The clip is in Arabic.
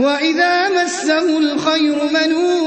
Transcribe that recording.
وَإِذَا مَسَّهُ الْخَيْرُ مَنُوعًا